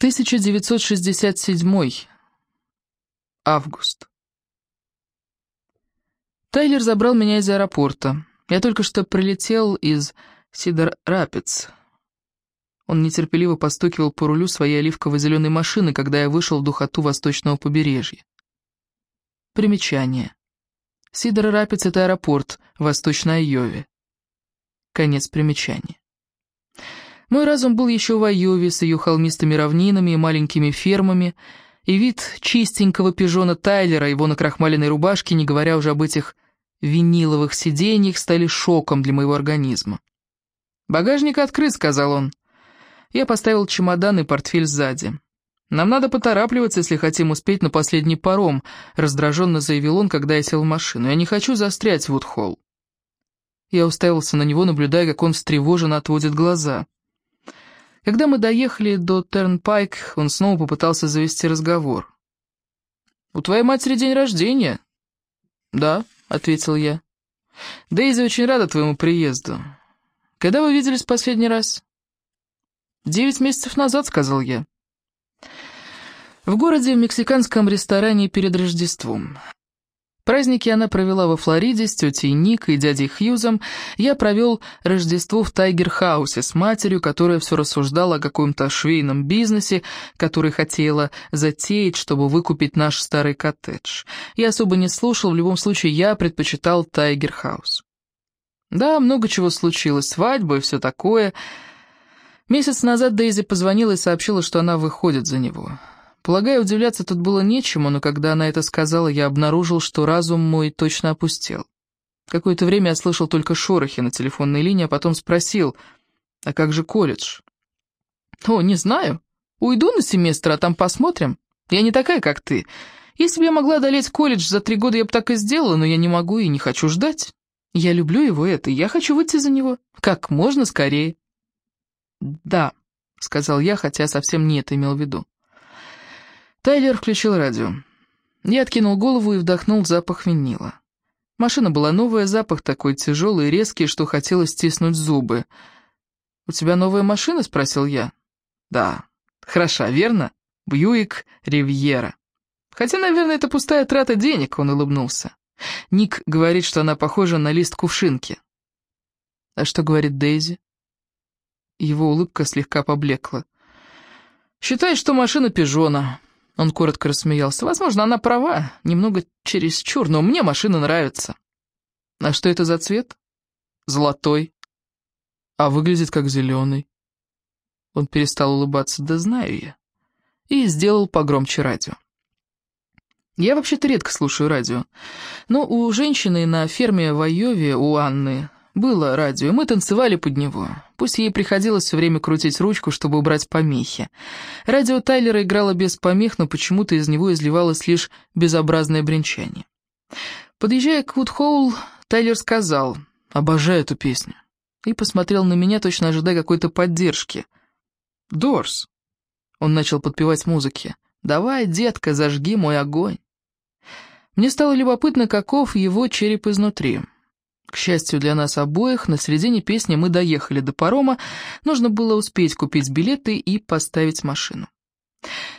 1967. Август. Тайлер забрал меня из аэропорта. Я только что прилетел из Сидор-Рапидс. Он нетерпеливо постукивал по рулю своей оливково-зеленой машины, когда я вышел в духоту восточного побережья. Примечание. Сидор-Рапидс — это аэропорт в Восточной Айове. Конец примечания. Мой разум был еще в Айове с ее холмистыми равнинами и маленькими фермами, и вид чистенького пижона Тайлера, его накрахмаленной рубашки, не говоря уже об этих виниловых сиденьях, стали шоком для моего организма. «Багажник открыт», — сказал он. Я поставил чемодан и портфель сзади. «Нам надо поторапливаться, если хотим успеть на последний паром», — раздраженно заявил он, когда я сел в машину. «Я не хочу застрять в Вудхолл». Я уставился на него, наблюдая, как он встревоженно отводит глаза. Когда мы доехали до Тернпайк, он снова попытался завести разговор. «У твоей матери день рождения?» «Да», — ответил я. «Дейзи очень рада твоему приезду. Когда вы виделись последний раз?» «Девять месяцев назад», — сказал я. В городе в мексиканском ресторане перед Рождеством. Праздники она провела во Флориде с тетей Ник и дядей Хьюзом. Я провел Рождество в Тайгер-хаусе с матерью, которая все рассуждала о каком-то швейном бизнесе, который хотела затеять, чтобы выкупить наш старый коттедж. Я особо не слушал, в любом случае я предпочитал Тайгер-хаус. Да, много чего случилось, свадьба и все такое. Месяц назад Дейзи позвонила и сообщила, что она выходит за него. Полагаю, удивляться тут было нечему, но когда она это сказала, я обнаружил, что разум мой точно опустел. Какое-то время я слышал только шорохи на телефонной линии, а потом спросил, а как же колледж? О, не знаю. Уйду на семестр, а там посмотрим. Я не такая, как ты. Если бы я могла одолеть колледж за три года, я бы так и сделала, но я не могу и не хочу ждать. Я люблю его это, и я хочу выйти за него. Как можно скорее. Да, сказал я, хотя совсем не это имел в виду. Тайлер включил радио. Я откинул голову и вдохнул запах винила. Машина была новая, запах такой тяжелый и резкий, что хотелось стиснуть зубы. «У тебя новая машина?» — спросил я. «Да. Хороша, верно? Бьюик Ривьера». «Хотя, наверное, это пустая трата денег», — он улыбнулся. Ник говорит, что она похожа на лист кувшинки. «А что говорит Дейзи?» Его улыбка слегка поблекла. «Считает, что машина пижона». Он коротко рассмеялся. «Возможно, она права, немного чересчур, но мне машина нравится». «А что это за цвет?» «Золотой». «А выглядит как зеленый». Он перестал улыбаться. «Да знаю я». И сделал погромче радио. Я вообще-то редко слушаю радио. Но у женщины на ферме в Айове, у Анны, было радио, мы танцевали под него. Пусть ей приходилось все время крутить ручку, чтобы убрать помехи. Радио Тайлера играло без помех, но почему-то из него изливалось лишь безобразное бренчание. Подъезжая к Вудхоул, Тайлер сказал «Обожаю эту песню» и посмотрел на меня, точно ожидая какой-то поддержки. «Дорс!» Он начал подпевать музыки. «Давай, детка, зажги мой огонь». Мне стало любопытно, каков его череп изнутри. К счастью для нас обоих, на середине песни мы доехали до парома, нужно было успеть купить билеты и поставить машину.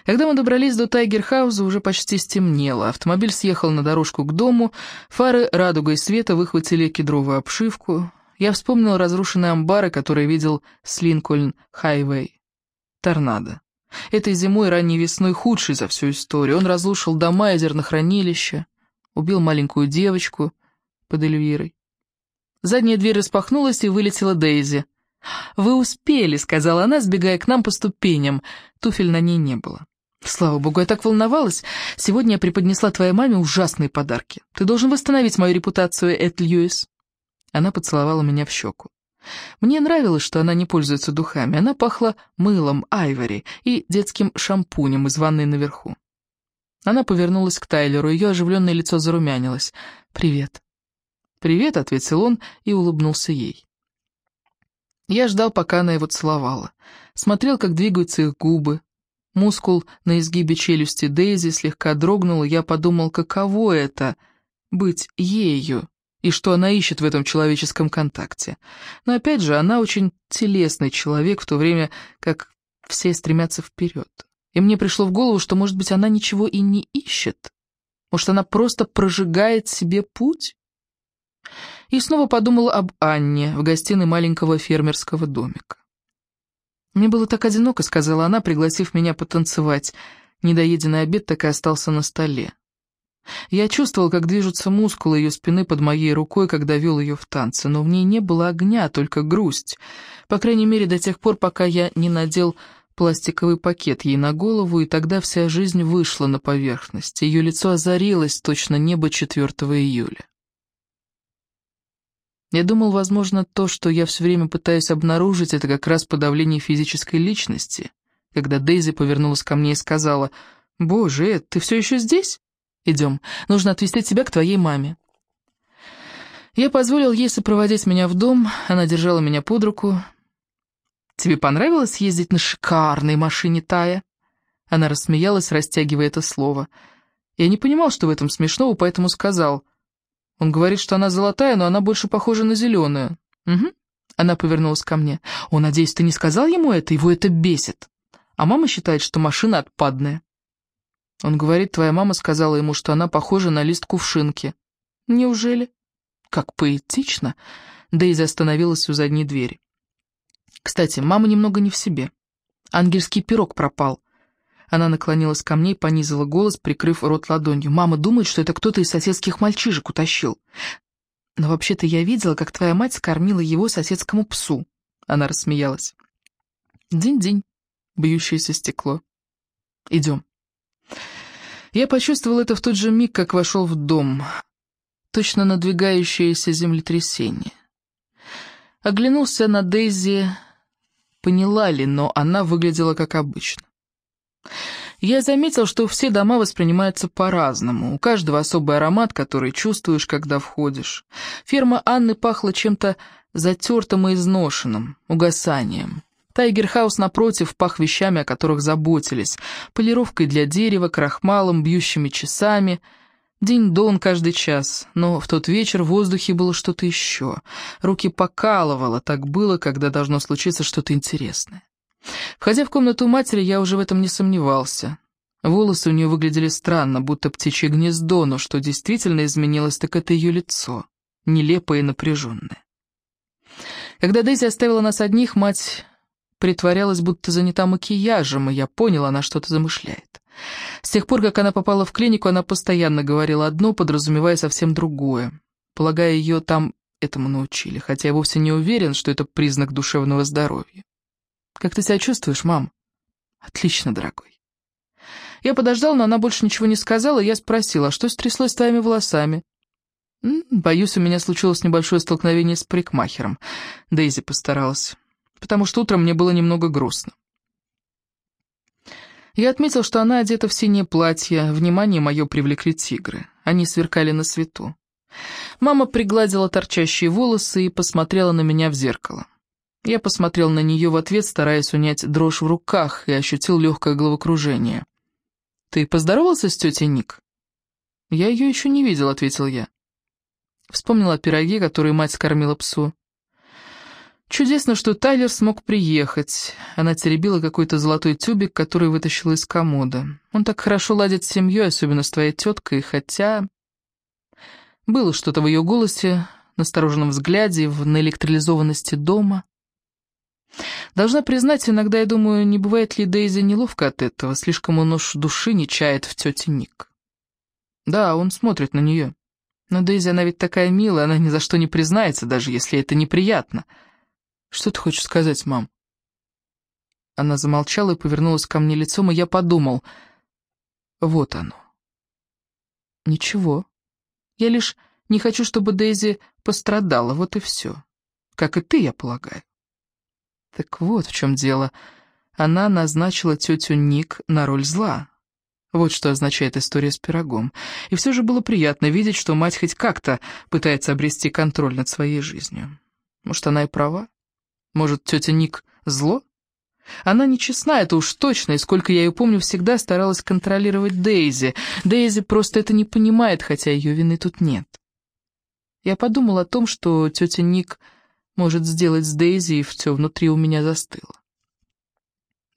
Когда мы добрались до Тайгерхауза, уже почти стемнело. Автомобиль съехал на дорожку к дому, фары радугой света выхватили кедровую обшивку. Я вспомнил разрушенные амбары, которые видел с Линкольн-Хайвей. Торнадо. Этой зимой и ранней весной худший за всю историю. Он разрушил дома и зернохранилища, убил маленькую девочку под Эльвирой. Задняя дверь распахнулась, и вылетела Дейзи. «Вы успели», — сказала она, сбегая к нам по ступеням. Туфель на ней не было. «Слава богу, я так волновалась. Сегодня я преподнесла твоей маме ужасные подарки. Ты должен восстановить мою репутацию, Эд Льюис». Она поцеловала меня в щеку. Мне нравилось, что она не пользуется духами. Она пахла мылом, айвори и детским шампунем из ванной наверху. Она повернулась к Тайлеру, ее оживленное лицо зарумянилось. «Привет». «Привет», — ответил он и улыбнулся ей. Я ждал, пока она его целовала. Смотрел, как двигаются их губы. Мускул на изгибе челюсти Дейзи слегка дрогнул, и я подумал, каково это — быть ею, и что она ищет в этом человеческом контакте. Но опять же, она очень телесный человек, в то время как все стремятся вперед. И мне пришло в голову, что, может быть, она ничего и не ищет. Может, она просто прожигает себе путь? И снова подумала об Анне в гостиной маленького фермерского домика. «Мне было так одиноко», — сказала она, пригласив меня потанцевать. Недоеденный обед так и остался на столе. Я чувствовал, как движутся мускулы ее спины под моей рукой, когда вел ее в танцы, но в ней не было огня, только грусть. По крайней мере, до тех пор, пока я не надел пластиковый пакет ей на голову, и тогда вся жизнь вышла на поверхность. Ее лицо озарилось, точно небо 4 июля. Я думал, возможно, то, что я все время пытаюсь обнаружить, это как раз подавление физической личности. Когда Дейзи повернулась ко мне и сказала, «Боже, ты все еще здесь? Идем, нужно отвезти тебя к твоей маме». Я позволил ей сопроводить меня в дом, она держала меня под руку. «Тебе понравилось ездить на шикарной машине, Тая?» Она рассмеялась, растягивая это слово. Я не понимал, что в этом смешного, поэтому сказал, он говорит, что она золотая, но она больше похожа на зеленую. Угу. Она повернулась ко мне. О, надеюсь, ты не сказал ему это? Его это бесит. А мама считает, что машина отпадная. Он говорит, твоя мама сказала ему, что она похожа на лист кувшинки. Неужели? Как поэтично. Дейзи остановилась у задней двери. Кстати, мама немного не в себе. Ангельский пирог пропал. Она наклонилась ко мне и понизила голос, прикрыв рот ладонью. «Мама думает, что это кто-то из соседских мальчишек утащил. Но вообще-то я видела, как твоя мать скормила его соседскому псу». Она рассмеялась. «Динь-динь», бьющееся стекло. «Идем». Я почувствовал это в тот же миг, как вошел в дом. Точно надвигающееся землетрясение. Оглянулся на Дейзи, поняла ли, но она выглядела как обычно. Я заметил, что все дома воспринимаются по-разному. У каждого особый аромат, который чувствуешь, когда входишь. Ферма Анны пахла чем-то затертым и изношенным, угасанием. Тайгерхаус, напротив, пах вещами, о которых заботились. Полировкой для дерева, крахмалом, бьющими часами. День-дон каждый час. Но в тот вечер в воздухе было что-то еще. Руки покалывало, так было, когда должно случиться что-то интересное. Входя в комнату матери, я уже в этом не сомневался. Волосы у нее выглядели странно, будто птичье гнездо, но что действительно изменилось, так это ее лицо, нелепое и напряженное. Когда Дейзи оставила нас одних, мать притворялась, будто занята макияжем, и я понял, она что-то замышляет. С тех пор, как она попала в клинику, она постоянно говорила одно, подразумевая совсем другое. Полагая, ее там этому научили, хотя я вовсе не уверен, что это признак душевного здоровья. «Как ты себя чувствуешь, мам?» «Отлично, дорогой». Я подождал, но она больше ничего не сказала, и я спросила, а что стряслось с твоими волосами? «Боюсь, у меня случилось небольшое столкновение с парикмахером», — Дейзи постаралась, «потому что утром мне было немного грустно». Я отметил, что она одета в синее платье, внимание мое привлекли тигры, они сверкали на свету. Мама пригладила торчащие волосы и посмотрела на меня в зеркало. Я посмотрел на нее в ответ, стараясь унять дрожь в руках, и ощутил легкое головокружение. «Ты поздоровался с тетей Ник?» «Я ее еще не видел», — ответил я. Вспомнил о пироге, который мать скормила псу. Чудесно, что Тайлер смог приехать. Она теребила какой-то золотой тюбик, который вытащила из комода. Он так хорошо ладит с семьей, особенно с твоей теткой, хотя... Было что-то в ее голосе, настороженном взгляде, в наэлектролизованности дома. Должна признать, иногда я думаю, не бывает ли Дейзи неловко от этого, слишком он уж души не чает в тете Ник. Да, он смотрит на нее. Но Дейзи, она ведь такая милая, она ни за что не признается, даже если это неприятно. Что ты хочешь сказать, мам? Она замолчала и повернулась ко мне лицом, и я подумал. Вот оно. Ничего. Я лишь не хочу, чтобы Дейзи пострадала, вот и все. Как и ты, я полагаю. Так вот в чем дело. Она назначила тетю Ник на роль зла. Вот что означает история с пирогом. И все же было приятно видеть, что мать хоть как-то пытается обрести контроль над своей жизнью. Может, она и права? Может, тетя Ник зло? Она нечестна, это уж точно, и сколько я ее помню, всегда старалась контролировать Дейзи. Дейзи просто это не понимает, хотя ее вины тут нет. Я подумал о том, что тетя Ник может сделать с Дейзи, и все внутри у меня застыло.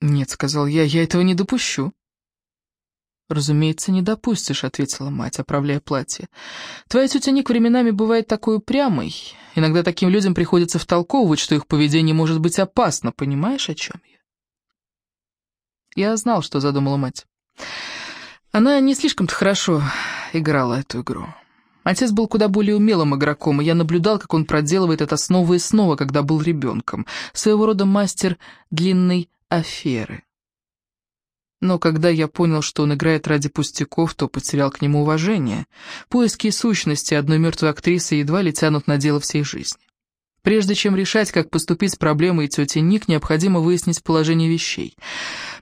«Нет», — сказал я, — «я этого не допущу». «Разумеется, не допустишь», — ответила мать, оправляя платье. «Твоя тетя Ник временами бывает такой упрямой. Иногда таким людям приходится втолковывать, что их поведение может быть опасно. Понимаешь, о чем я?» Я знал, что задумала мать. Она не слишком-то хорошо играла эту игру. Отец был куда более умелым игроком, и я наблюдал, как он проделывает это снова и снова, когда был ребенком. Своего рода мастер длинной аферы. Но когда я понял, что он играет ради пустяков, то потерял к нему уважение. Поиски сущности одной мертвой актрисы едва ли тянут на дело всей жизни. Прежде чем решать, как поступить с проблемой тети Ник, необходимо выяснить положение вещей.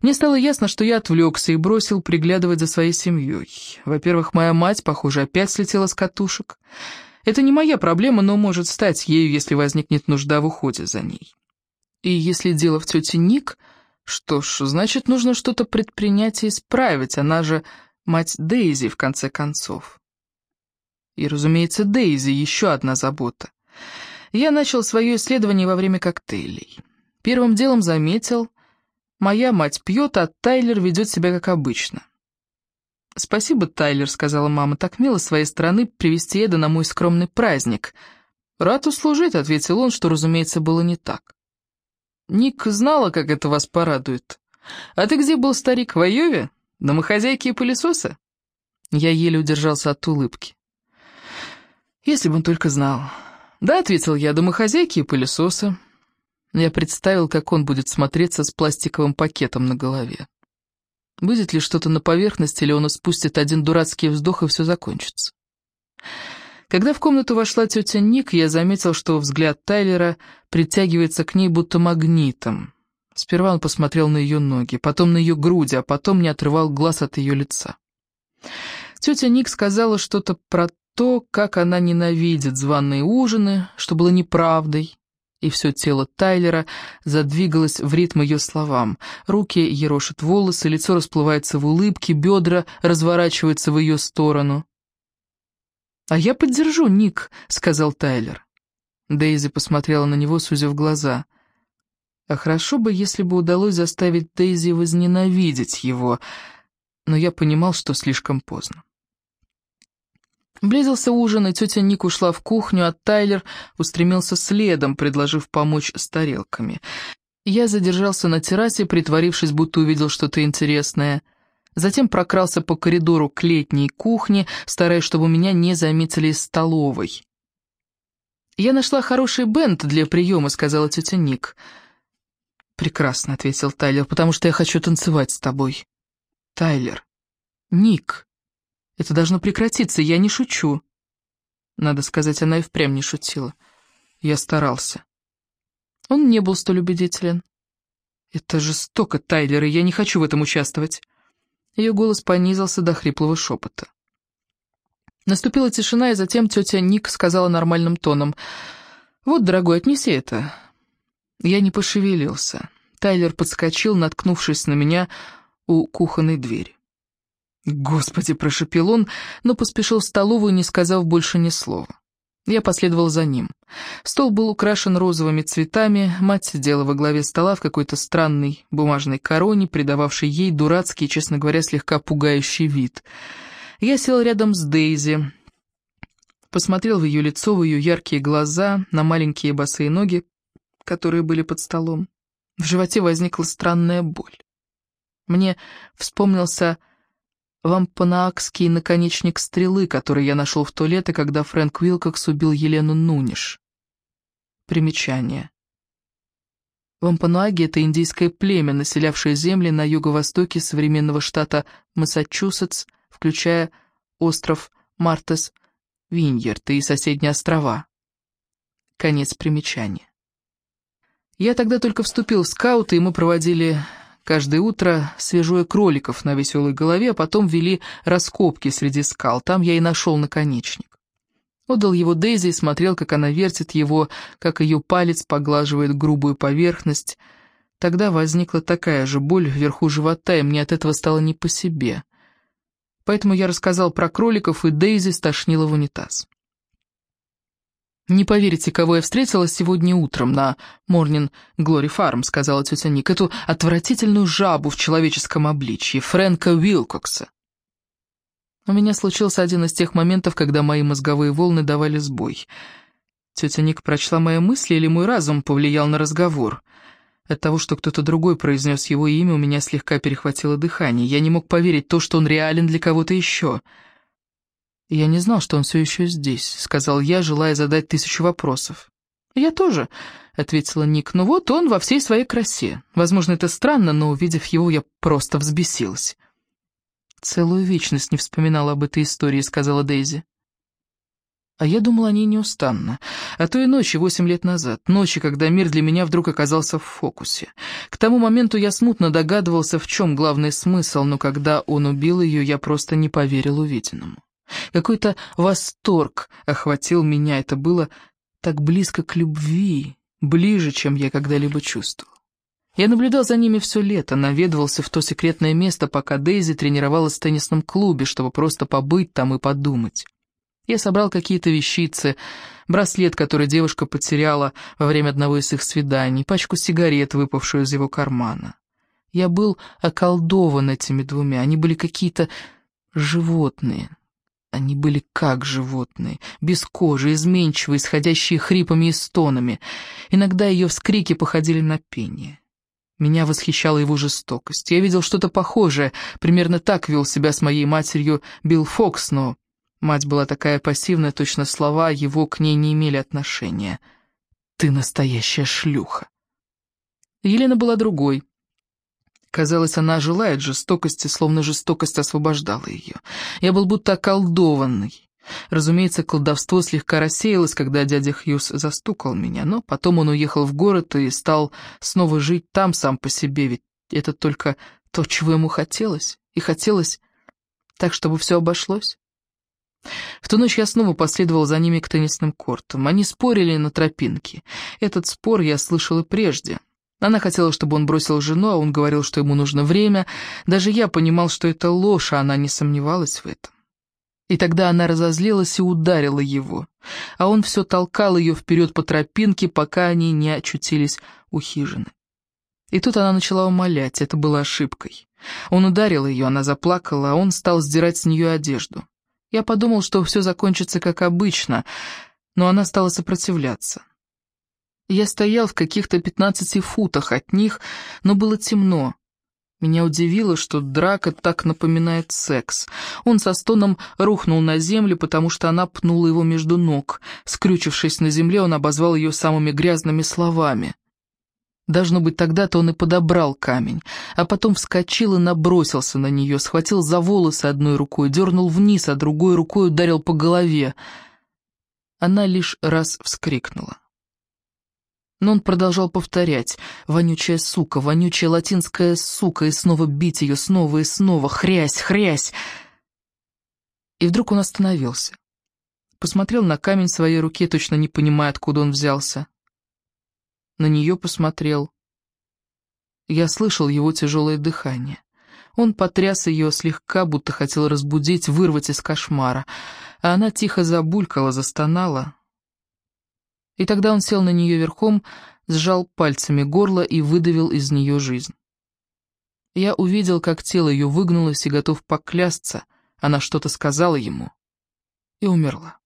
Мне стало ясно, что я отвлекся и бросил приглядывать за своей семьей. Во-первых, моя мать, похоже, опять слетела с катушек. Это не моя проблема, но может стать ею, если возникнет нужда в уходе за ней. И если дело в тете Ник, что ж, значит, нужно что-то предпринять и исправить, она же мать Дейзи, в конце концов. И, разумеется, Дейзи — еще одна забота. Я начал свое исследование во время коктейлей. Первым делом заметил, моя мать пьет, а Тайлер ведет себя как обычно. «Спасибо, Тайлер», — сказала мама, — «так мило с своей стороны привести Эда на мой скромный праздник». «Рад услужить», — ответил он, что, разумеется, было не так. Ник знала, как это вас порадует. А ты где был, старик, в Айове? Домохозяйки и пылесоса? Я еле удержался от улыбки. Если бы он только знал. Да, ответил я, домохозяйки и пылесоса. Я представил, как он будет смотреться с пластиковым пакетом на голове. Будет ли что-то на поверхности, или он спустит один дурацкий вздох, и все закончится. Когда в комнату вошла тетя Ник, я заметил, что взгляд Тайлера притягивается к ней будто магнитом. Сперва он посмотрел на ее ноги, потом на ее груди, а потом не отрывал глаз от ее лица. Тетя Ник сказала что-то про то, как она ненавидит званые ужины, что было неправдой, и все тело Тайлера задвигалось в ритм ее словам. Руки ерошат волосы, лицо расплывается в улыбке, бедра разворачиваются в ее сторону. «А я поддержу, Ник», — сказал Тайлер. Дейзи посмотрела на него, сузив глаза. А хорошо бы, если бы удалось заставить Дейзи возненавидеть его, но я понимал, что слишком поздно. Близился ужин, и тетя Ник ушла в кухню, а Тайлер устремился следом, предложив помочь с тарелками. Я задержался на террасе, притворившись, будто увидел что-то интересное — Затем прокрался по коридору к летней кухне, стараясь, чтобы меня не заметили из столовой. «Я нашла хороший бенд для приема», — сказала тетя Ник. «Прекрасно», — ответил Тайлер, — «потому что я хочу танцевать с тобой». «Тайлер». «Ник». «Это должно прекратиться, я не шучу». Надо сказать, она и впрямь не шутила. Я старался. Он не был столь убедителен. «Это жестоко, Тайлер, и я не хочу в этом участвовать». Ее голос понизился до хриплого шепота. Наступила тишина, и затем тетя Ник сказала нормальным тоном. «Вот, дорогой, отнеси это». Я не пошевелился. Тайлер подскочил, наткнувшись на меня у кухонной двери. «Господи!» — прошепел он, но поспешил в столовую, не сказав больше ни слова. Я последовал за ним. Стол был украшен розовыми цветами, мать сидела во главе стола в какой-то странной бумажной короне, придававшей ей дурацкий, честно говоря, слегка пугающий вид. Я сел рядом с Дейзи, посмотрел в ее лицо, в ее яркие глаза, на маленькие босые ноги, которые были под столом. В животе возникла странная боль. Мне вспомнился вампанаакский наконечник стрелы, который я нашел в туалете, когда Фрэнк Уилкокс убил Елену Нуниш. Примечание. Вампануаги — это индийское племя, населявшее земли на юго-востоке современного штата Массачусетс, включая остров Мартес, Виньерт и соседние острова. Конец примечания. Я тогда только вступил в скауты, и мы проводили Каждое утро свежуя кроликов на веселой голове, а потом вели раскопки среди скал. Там я и нашел наконечник. Отдал его Дейзи и смотрел, как она вертит его, как ее палец поглаживает грубую поверхность. Тогда возникла такая же боль вверху живота, и мне от этого стало не по себе. Поэтому я рассказал про кроликов, и Дейзи стошнила в унитаз. «Не поверите, кого я встретила сегодня утром на Morning Glory Farm», — сказала тетя Ник, «эту отвратительную жабу в человеческом обличье, Фрэнка Уилкокса». У меня случился один из тех моментов, когда мои мозговые волны давали сбой. Тетя Ник прочла мои мысли или мой разум повлиял на разговор. От того, что кто-то другой произнес его имя, у меня слегка перехватило дыхание. Я не мог поверить то, что он реален для кого-то еще. «Я не знал, что он все еще здесь», — сказал я, желая задать тысячу вопросов. «Я тоже», — ответила Ник, — «ну вот он во всей своей красе. Возможно, это странно, но, увидев его, я просто взбесилась». «Целую вечность не вспоминала об этой истории», — сказала Дейзи. А я думала о ней неустанно. А то и ночи восемь лет назад. Ночи, когда мир для меня вдруг оказался в фокусе. К тому моменту я смутно догадывался, в чем главный смысл, но когда он убил ее, я просто не поверил увиденному. Какой-то восторг охватил меня, это было так близко к любви, ближе, чем я когда-либо чувствовал. Я наблюдал за ними все лето, наведывался в то секретное место, пока Дейзи тренировалась в теннисном клубе, чтобы просто побыть там и подумать. Я собрал какие-то вещицы, браслет, который девушка потеряла во время одного из их свиданий, пачку сигарет, выпавшую из его кармана. Я был околдован этими двумя, они были какие-то животные, они были как животные, без кожи, изменчивые, исходящие хрипами и стонами. Иногда ее вскрики походили на пение. Меня восхищала его жестокость. Я видел что-то похожее, примерно так вел себя с моей матерью Билл Фокс, но мать была такая пассивная, точно слова его к ней не имели отношения. «Ты настоящая шлюха». Елена была другой. Казалось, она желает жестокости, словно жестокость освобождала ее. Я был будто околдованный. Разумеется, колдовство слегка рассеялось, когда дядя Хьюз застукал меня, но потом он уехал в город и стал снова жить там сам по себе, ведь это только то, чего ему хотелось, и хотелось так, чтобы все обошлось. В ту ночь я снова последовал за ними к теннисным кортам. Они спорили на тропинке. Этот спор я слышал и прежде. Она хотела, чтобы он бросил жену, а он говорил, что ему нужно время. Даже я понимал, что это ложь, а она не сомневалась в этом. И тогда она разозлилась и ударила его, а он все толкал ее вперед по тропинке, пока они не очутились у хижины. И тут она начала умолять, это было ошибкой. Он ударил ее, она заплакала, а он стал сдирать с нее одежду. Я подумал, что все закончится как обычно, но она стала сопротивляться. Я стоял в каких-то пятнадцати футах от них, но было темно. Меня удивило, что драка так напоминает секс. Он со стоном рухнул на землю, потому что она пнула его между ног. Скрючившись на земле, он обозвал ее самыми грязными словами. Должно быть, тогда-то он и подобрал камень, а потом вскочил и набросился на нее, схватил за волосы одной рукой, дернул вниз, а другой рукой ударил по голове. Она лишь раз вскрикнула но он продолжал повторять «вонючая сука, вонючая латинская сука» и снова бить ее снова и снова «хрясь, хрясь». И вдруг он остановился. Посмотрел на камень своей руке, точно не понимая, откуда он взялся. На нее посмотрел. Я слышал его тяжелое дыхание. Он потряс ее слегка, будто хотел разбудить, вырвать из кошмара, а она тихо забулькала, застонала, и тогда он сел на нее верхом, сжал пальцами горло и выдавил из нее жизнь. Я увидел, как тело ее выгнулось и готов поклясться, она что-то сказала ему и умерла.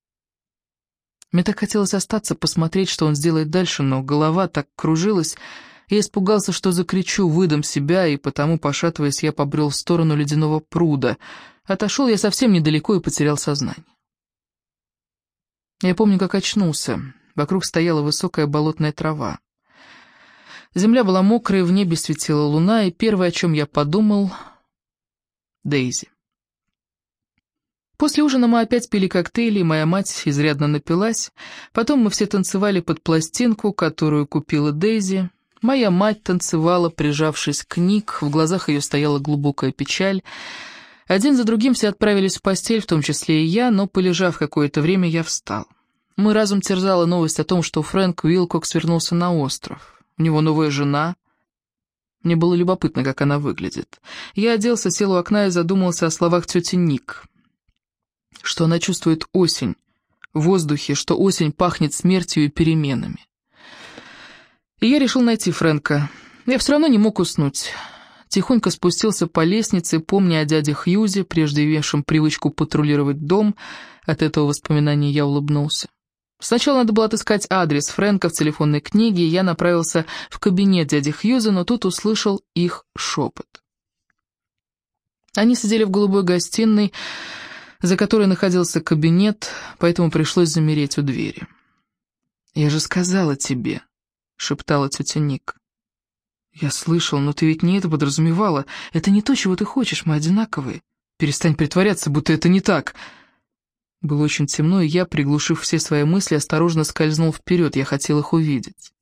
Мне так хотелось остаться, посмотреть, что он сделает дальше, но голова так кружилась, я испугался, что закричу, выдам себя, и потому, пошатываясь, я побрел в сторону ледяного пруда. Отошел я совсем недалеко и потерял сознание. Я помню, как очнулся. Вокруг стояла высокая болотная трава. Земля была мокрая, в небе светила луна, и первое, о чем я подумал — Дейзи. После ужина мы опять пили коктейли, и моя мать изрядно напилась. Потом мы все танцевали под пластинку, которую купила Дейзи. Моя мать танцевала, прижавшись к Ник, в глазах ее стояла глубокая печаль. Один за другим все отправились в постель, в том числе и я, но, полежав какое-то время, я встал. Мой разум терзала новость о том, что Фрэнк Уилкокс вернулся на остров. У него новая жена. Мне было любопытно, как она выглядит. Я оделся, сел у окна и задумался о словах тети Ник. Что она чувствует осень в воздухе, что осень пахнет смертью и переменами. И я решил найти Фрэнка. Я все равно не мог уснуть. Тихонько спустился по лестнице, помня о дяде Хьюзе, прежде имевшем привычку патрулировать дом. От этого воспоминания я улыбнулся. Сначала надо было отыскать адрес Фрэнка в телефонной книге, и я направился в кабинет дяди Хьюза, но тут услышал их шепот. Они сидели в голубой гостиной, за которой находился кабинет, поэтому пришлось замереть у двери. «Я же сказала тебе», — шептала тетя Ник. «Я слышал, но ты ведь не это подразумевала. Это не то, чего ты хочешь, мы одинаковые. Перестань притворяться, будто это не так». Было очень темно, и я, приглушив все свои мысли, осторожно скользнул вперед, я хотел их увидеть.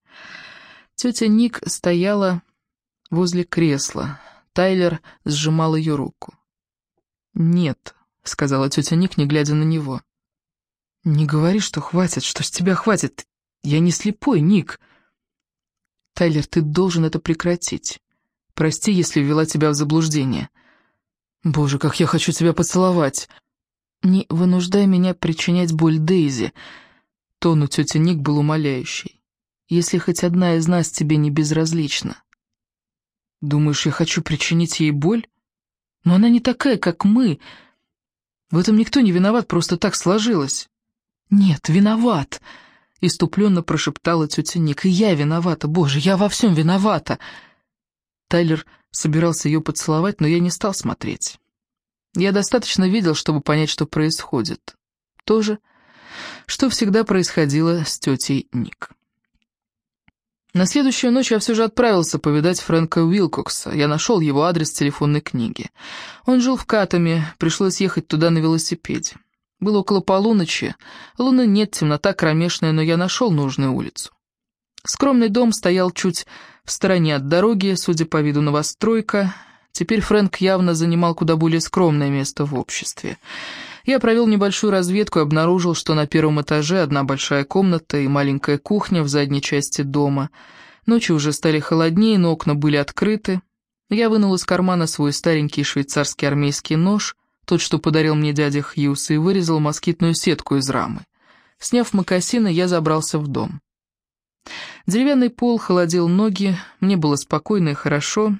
Тетя Ник стояла возле кресла. Тайлер сжимал ее руку. «Нет», — сказала тетя Ник, не глядя на него. «Не говори, что хватит, что с тебя хватит. Я не слепой, Ник». «Тайлер, ты должен это прекратить. Прости, если ввела тебя в заблуждение». «Боже, как я хочу тебя поцеловать!» «Не вынуждай меня причинять боль Дейзи», — тон у тети Ник был умоляющий. «Если хоть одна из нас тебе не безразлична». «Думаешь, я хочу причинить ей боль? Но она не такая, как мы. В этом никто не виноват, просто так сложилось». «Нет, виноват», — иступленно прошептала тетя Ник. «И я виновата, боже, я во всем виновата». Тайлер собирался ее поцеловать, но я не стал смотреть. Я достаточно видел, чтобы понять, что происходит. То же, что всегда происходило с тетей Ник. На следующую ночь я все же отправился повидать Фрэнка Уилкокса. Я нашел его адрес в телефонной книге. Он жил в Катаме, пришлось ехать туда на велосипеде. Было около полуночи, луны нет, темнота кромешная, но я нашел нужную улицу. Скромный дом стоял чуть в стороне от дороги, судя по виду новостройка, Теперь Фрэнк явно занимал куда более скромное место в обществе. Я провел небольшую разведку и обнаружил, что на первом этаже одна большая комната и маленькая кухня в задней части дома. Ночи уже стали холоднее, но окна были открыты. Я вынул из кармана свой старенький швейцарский армейский нож, тот, что подарил мне дядя Хьюз, и вырезал москитную сетку из рамы. Сняв мокасины, я забрался в дом. Деревянный пол холодил ноги, мне было спокойно и хорошо,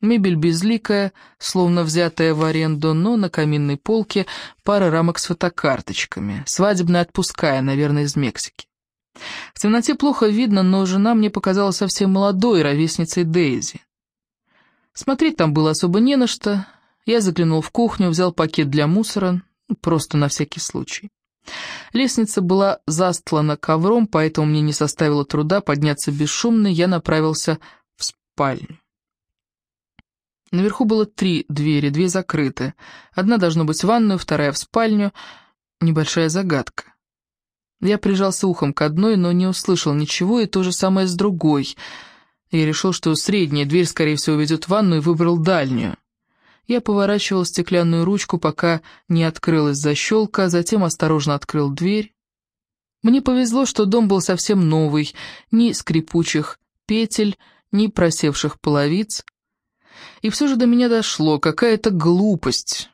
Мебель безликая, словно взятая в аренду, но на каминной полке пара рамок с фотокарточками. Свадебная отпуская, наверное, из Мексики. В темноте плохо видно, но жена мне показалась совсем молодой, ровесницей Дейзи. Смотреть там было особо не на что. Я заглянул в кухню, взял пакет для мусора, просто на всякий случай. Лестница была застлана ковром, поэтому мне не составило труда подняться бесшумно, я направился в спальню. Наверху было три двери, две закрыты. Одна должна быть в ванную, вторая в спальню. Небольшая загадка. Я прижался ухом к одной, но не услышал ничего, и то же самое с другой. Я решил, что средняя дверь, скорее всего, ведет в ванную, и выбрал дальнюю. Я поворачивал стеклянную ручку, пока не открылась защелка, затем осторожно открыл дверь. Мне повезло, что дом был совсем новый, ни скрипучих петель, ни просевших половиц — и все же до меня дошло, какая-то глупость.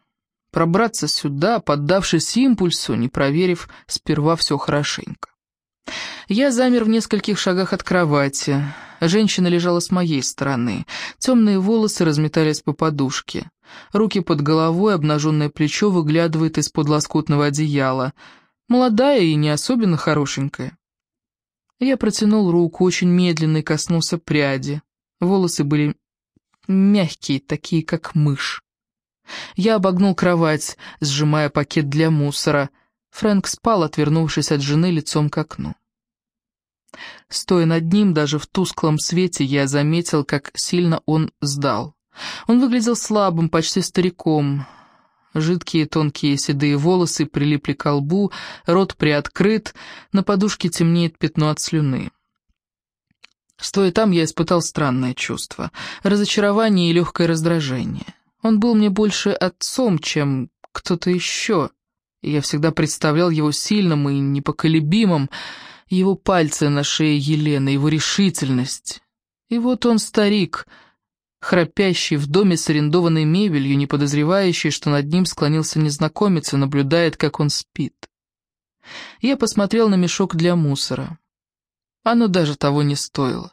Пробраться сюда, поддавшись импульсу, не проверив сперва все хорошенько. Я замер в нескольких шагах от кровати. Женщина лежала с моей стороны. Темные волосы разметались по подушке. Руки под головой, обнаженное плечо выглядывает из-под лоскутного одеяла. Молодая и не особенно хорошенькая. Я протянул руку, очень медленно и коснулся пряди. Волосы были мягкие, такие как мышь. Я обогнул кровать, сжимая пакет для мусора. Фрэнк спал, отвернувшись от жены лицом к окну. Стоя над ним, даже в тусклом свете, я заметил, как сильно он сдал. Он выглядел слабым, почти стариком. Жидкие тонкие седые волосы прилипли к лбу, рот приоткрыт, на подушке темнеет пятно от слюны. Стоя там, я испытал странное чувство, разочарование и легкое раздражение. Он был мне больше отцом, чем кто-то еще, я всегда представлял его сильным и непоколебимым, его пальцы на шее Елены, его решительность. И вот он старик, храпящий в доме с арендованной мебелью, не подозревающий, что над ним склонился незнакомец и наблюдает, как он спит. Я посмотрел на мешок для мусора. Оно даже того не стоило.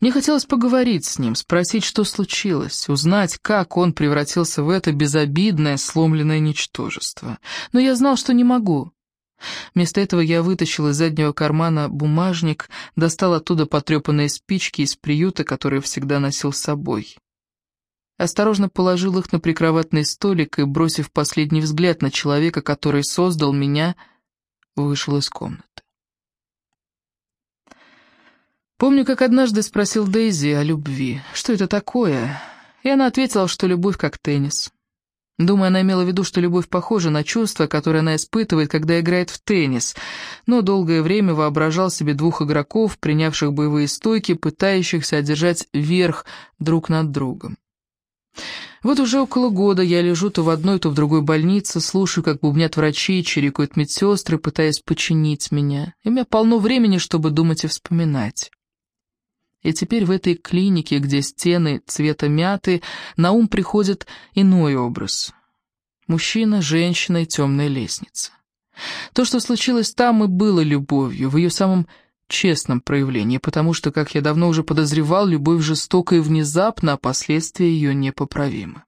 Мне хотелось поговорить с ним, спросить, что случилось, узнать, как он превратился в это безобидное, сломленное ничтожество. Но я знал, что не могу. Вместо этого я вытащил из заднего кармана бумажник, достал оттуда потрепанные спички из приюта, которые всегда носил с собой. Осторожно положил их на прикроватный столик и, бросив последний взгляд на человека, который создал меня, вышел из комнаты. Помню, как однажды спросил Дейзи о любви. Что это такое? И она ответила, что любовь как теннис. Думаю, она имела в виду, что любовь похожа на чувство, которое она испытывает, когда играет в теннис, но долгое время воображал себе двух игроков, принявших боевые стойки, пытающихся одержать верх друг над другом. Вот уже около года я лежу то в одной, то в другой больнице, слушаю, как бубнят врачи, чирикают медсестры, пытаясь починить меня. И у меня полно времени, чтобы думать и вспоминать. И теперь в этой клинике, где стены цвета мяты, на ум приходит иной образ. Мужчина, женщина и темная лестница. То, что случилось там, и было любовью, в ее самом честном проявлении, потому что, как я давно уже подозревал, любовь жестока и внезапна, а последствия ее непоправимы.